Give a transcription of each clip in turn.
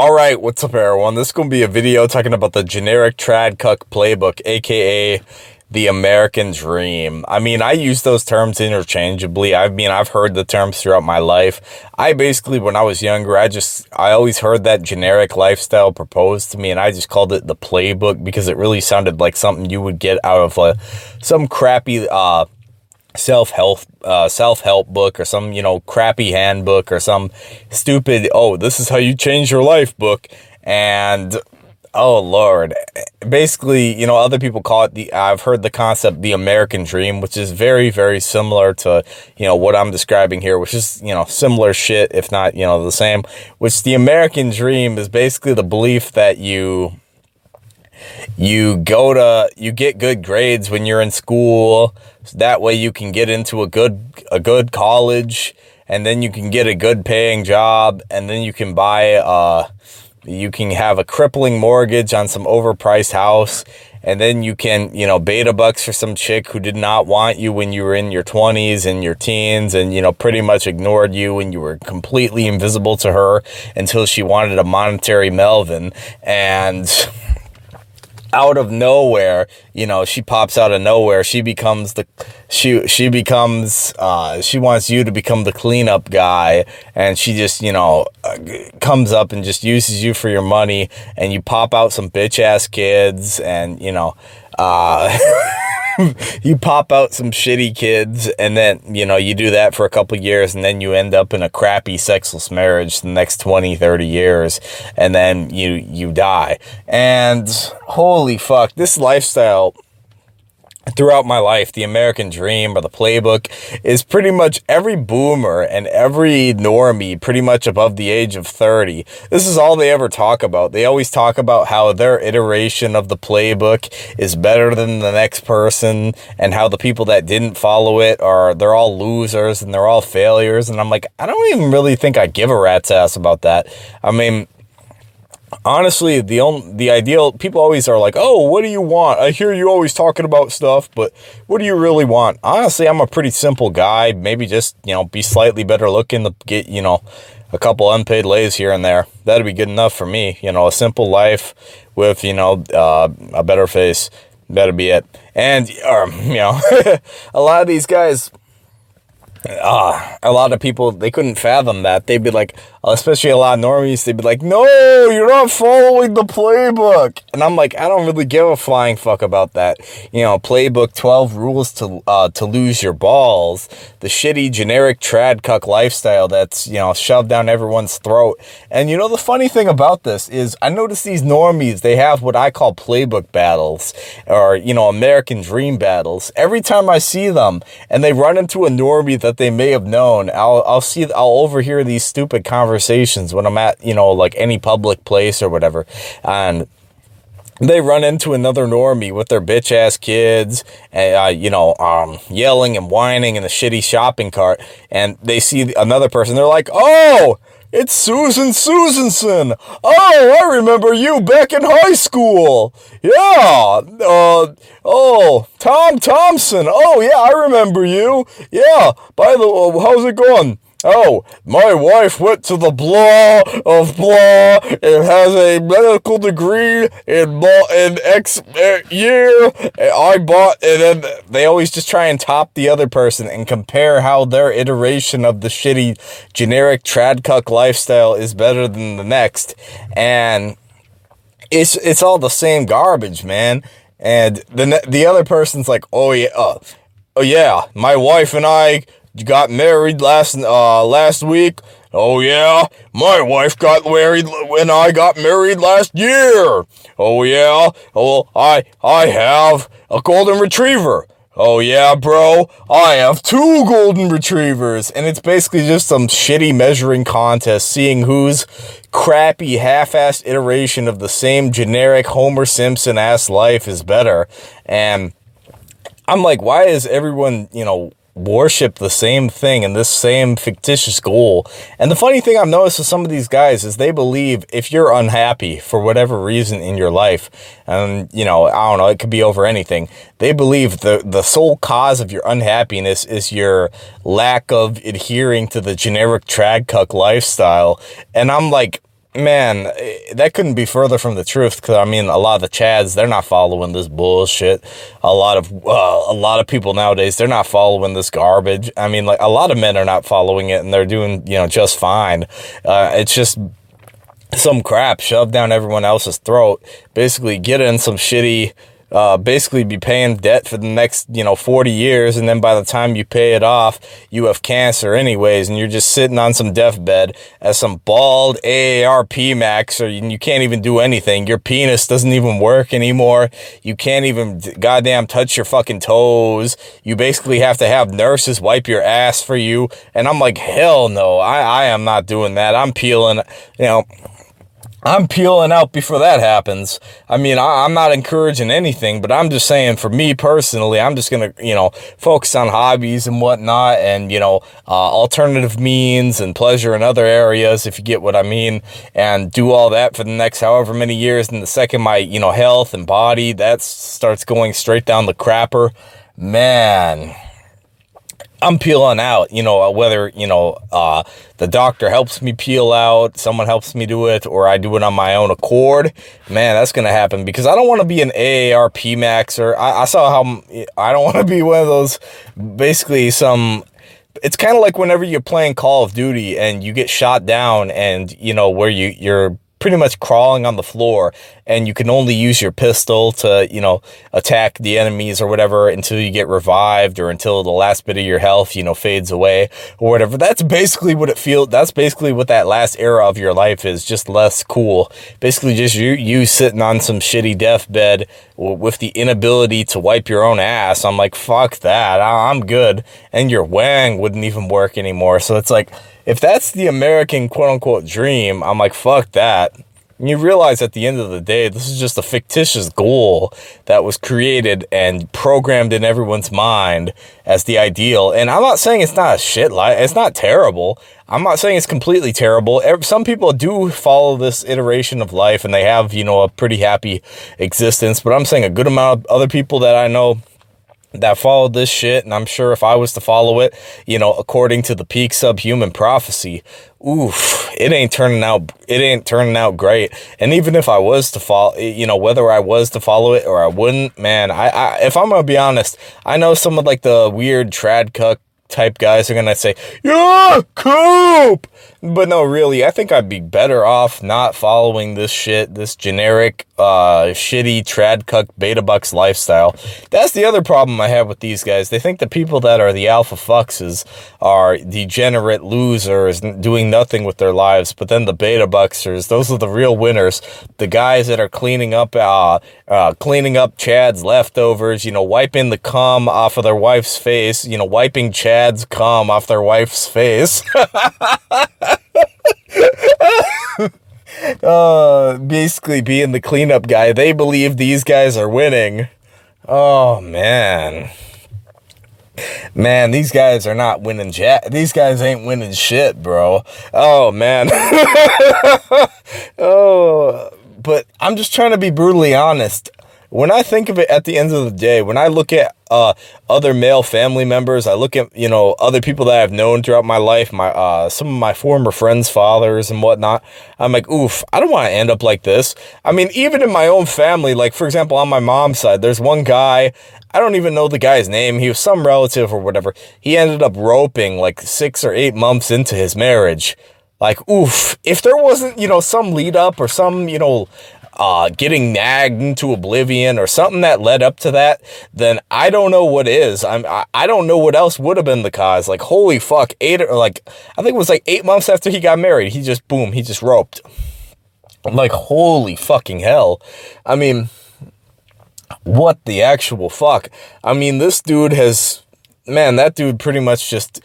All right, what's up, everyone? This is going to be a video talking about the generic trad cuck playbook, aka the American dream. I mean, I use those terms interchangeably. I mean, I've heard the terms throughout my life. I basically, when I was younger, I just, I always heard that generic lifestyle proposed to me, and I just called it the playbook because it really sounded like something you would get out of a, some crappy, uh, self-help uh, self-help book or some you know crappy handbook or some stupid oh this is how you change your life book. And oh lord. Basically you know other people call it the i've heard the concept the american dream which is very very similar to you know what i'm describing here which is you know similar shit if not you know the same which the american dream is basically the belief that you you go to you get good grades when you're in school so that way you can get into a good a good college and then you can get a good paying job and then you can buy uh you can have a crippling mortgage on some overpriced house and then you can, you know, beta bucks for some chick who did not want you when you were in your 20s and your teens and, you know, pretty much ignored you when you were completely invisible to her until she wanted a monetary Melvin. And out of nowhere, you know, she pops out of nowhere. She becomes the, she, she becomes, uh, she wants you to become the cleanup guy. And she just, you know, uh, comes up and just uses you for your money. And you pop out some bitch ass kids and, you know, uh, you pop out some shitty kids and then, you know, you do that for a couple years and then you end up in a crappy sexless marriage the next 20, 30 years and then you, you die. And holy fuck, this lifestyle throughout my life, the American dream or the playbook is pretty much every boomer and every normie pretty much above the age of 30. This is all they ever talk about. They always talk about how their iteration of the playbook is better than the next person and how the people that didn't follow it are, they're all losers and they're all failures. And I'm like, I don't even really think I give a rat's ass about that. I mean, honestly, the only, the ideal, people always are like, oh, what do you want? I hear you always talking about stuff, but what do you really want? Honestly, I'm a pretty simple guy. Maybe just, you know, be slightly better looking to get, you know, a couple unpaid lays here and there. That'd be good enough for me. You know, a simple life with, you know, uh, a better face. That'd be it. And, um, you know, a lot of these guys, uh, a lot of people, they couldn't fathom that. They'd be like, especially a lot of normies, they'd be like, no, you're not following the playbook. And I'm like, I don't really give a flying fuck about that. You know, playbook 12 rules to, uh, to lose your balls. The shitty generic trad cuck lifestyle that's, you know, shoved down everyone's throat. And you know, the funny thing about this is I notice these normies, they have what I call playbook battles or, you know, American dream battles. Every time I see them and they run into a normie that they may have known, I'll, I'll see, I'll overhear these stupid conversations conversations when I'm at, you know, like any public place or whatever. And they run into another normie with their bitch ass kids, and, uh, you know, um, yelling and whining in a shitty shopping cart. And they see another person. They're like, oh, it's Susan Susanson. Oh, I remember you back in high school. Yeah. Uh, oh, Tom Thompson. Oh, yeah, I remember you. Yeah. By the way, how's it going? Oh, my wife went to the blah of blah and has a medical degree in in X uh, year. I bought, and then they always just try and top the other person and compare how their iteration of the shitty generic tradcuck lifestyle is better than the next. And it's, it's all the same garbage, man. And the, the other person's like, oh yeah, uh, oh yeah, my wife and I you got married last uh last week. Oh yeah, my wife got married when I got married last year. Oh yeah, oh I I have a golden retriever. Oh yeah, bro, I have two golden retrievers. And it's basically just some shitty measuring contest, seeing whose crappy half-assed iteration of the same generic Homer Simpson-ass life is better. And I'm like, why is everyone, you know, worship the same thing and this same fictitious goal. And the funny thing I've noticed with some of these guys is they believe if you're unhappy for whatever reason in your life, and you know, I don't know, it could be over anything. They believe the, the sole cause of your unhappiness is your lack of adhering to the generic trad cuck lifestyle. And I'm like, man, that couldn't be further from the truth. Because I mean, a lot of the Chads, they're not following this bullshit. A lot of uh, a lot of people nowadays, they're not following this garbage. I mean, like a lot of men are not following it, and they're doing you know just fine. Uh, it's just some crap shoved down everyone else's throat. Basically, get in some shitty uh, basically be paying debt for the next, you know, 40 years. And then by the time you pay it off, you have cancer anyways. And you're just sitting on some deathbed as some bald AARP max, or you can't even do anything. Your penis doesn't even work anymore. You can't even goddamn touch your fucking toes. You basically have to have nurses wipe your ass for you. And I'm like, hell no, I, I am not doing that. I'm peeling, you know, I'm peeling out before that happens. I mean, I, am not encouraging anything, but I'm just saying for me personally, I'm just going to, you know, focus on hobbies and whatnot and, you know, uh, alternative means and pleasure in other areas, if you get what I mean, and do all that for the next however many years. And the second my, you know, health and body, that starts going straight down the crapper, man I'm peeling out, you know, whether, you know, uh, the doctor helps me peel out, someone helps me do it, or I do it on my own accord, man, that's going to happen because I don't want to be an AARP maxer. I, I saw how, I don't want to be one of those, basically some, it's kind of like whenever you're playing Call of Duty and you get shot down and, you know, where you, you're pretty much crawling on the floor and you can only use your pistol to, you know, attack the enemies or whatever until you get revived or until the last bit of your health, you know, fades away or whatever. That's basically what it feels. That's basically what that last era of your life is, just less cool. Basically just you, you sitting on some shitty deathbed with the inability to wipe your own ass. I'm like, fuck that. I'm good. And your wang wouldn't even work anymore. So it's like, if that's the American quote unquote dream, I'm like, fuck that. And you realize at the end of the day, this is just a fictitious goal that was created and programmed in everyone's mind as the ideal. And I'm not saying it's not a shit life. It's not terrible. I'm not saying it's completely terrible. Some people do follow this iteration of life and they have, you know, a pretty happy existence. But I'm saying a good amount of other people that I know that followed this shit, and I'm sure if I was to follow it, you know, according to the peak subhuman prophecy, oof, it ain't turning out, it ain't turning out great. And even if I was to follow, you know, whether I was to follow it or I wouldn't, man, I, I if I'm gonna be honest, I know some of like the weird trad cuck type guys are gonna say, yeah, coop. But no, really, I think I'd be better off not following this shit, this generic, uh, shitty trad cuck beta bucks lifestyle. That's the other problem I have with these guys. They think the people that are the alpha fuckses are degenerate losers doing nothing with their lives. But then the beta bucksers, those are the real winners. The guys that are cleaning up, uh, uh, cleaning up Chad's leftovers, you know, wiping the cum off of their wife's face, you know, wiping Chad's cum off their wife's face. uh, basically being the cleanup guy. They believe these guys are winning. Oh, man. Man, these guys are not winning jack. These guys ain't winning shit, bro. Oh, man. oh, but I'm just trying to be brutally honest. When I think of it at the end of the day, when I look at uh, other male family members. I look at, you know, other people that I've known throughout my life, my uh, some of my former friends' fathers and whatnot. I'm like, oof, I don't want to end up like this. I mean, even in my own family, like, for example, on my mom's side, there's one guy, I don't even know the guy's name. He was some relative or whatever. He ended up roping like six or eight months into his marriage. Like, oof, if there wasn't, you know, some lead up or some, you know, uh, getting nagged into oblivion or something that led up to that, then I don't know what is. I'm, I, don't know what else would have been the cause. Like, holy fuck, eight or like, I think it was like eight months after he got married, he just, boom, he just roped. I'm like, holy fucking hell. I mean, what the actual fuck? I mean, this dude has man, that dude pretty much just,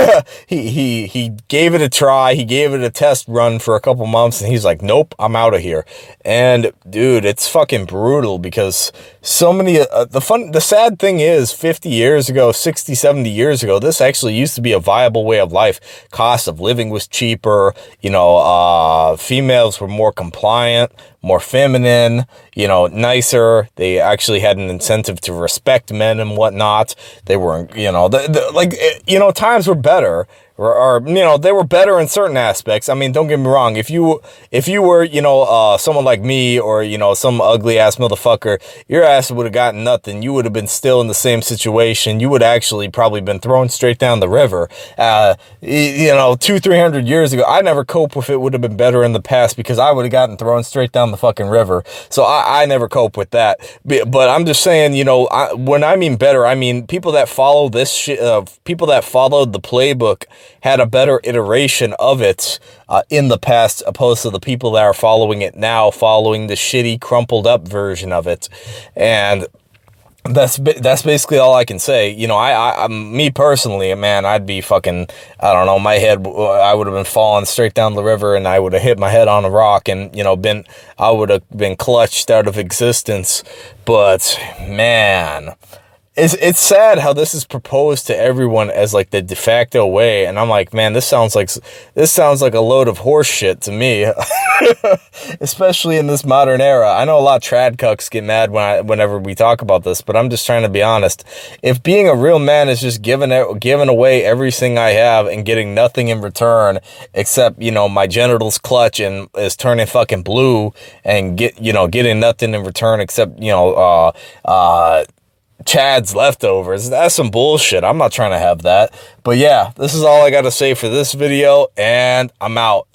he, he, he gave it a try. He gave it a test run for a couple months and he's like, nope, I'm out of here. And dude, it's fucking brutal because so many, uh, the fun, the sad thing is 50 years ago, 60, 70 years ago, this actually used to be a viable way of life. Cost of living was cheaper. You know, uh, females were more compliant, more feminine, you know, nicer. They actually had an incentive to respect men and whatnot. They weren't, you know, the, the, like, eh, you know, times were better or, or, you know they were better in certain aspects. I mean, don't get me wrong. If you if you were you know uh, someone like me or you know some ugly ass motherfucker, your ass would have gotten nothing. You would have been still in the same situation. You would actually probably been thrown straight down the river. Uh, you know, two three hundred years ago, I never cope with it. Would have been better in the past because I would have gotten thrown straight down the fucking river. So I, I never cope with that. But I'm just saying, you know, I, when I mean better, I mean people that follow this shit. Uh, people that followed the playbook had a better iteration of it uh, in the past, opposed to the people that are following it now, following the shitty, crumpled up version of it. And that's that's basically all I can say. You know, I, I, me personally, man, I'd be fucking, I don't know, my head, I would have been falling straight down the river, and I would have hit my head on a rock, and you know, been, I would have been clutched out of existence. But man, it's it's sad how this is proposed to everyone as like the de facto way, and I'm like, man, this sounds like this sounds like a load of horse shit to me, especially in this modern era. I know a lot of trad cucks get mad when I whenever we talk about this, but I'm just trying to be honest. If being a real man is just giving giving away everything I have and getting nothing in return except you know my genitals clutch and is turning fucking blue and get you know getting nothing in return except you know uh uh Chad's leftovers. That's some bullshit. I'm not trying to have that. But yeah, this is all I got to say for this video, and I'm out.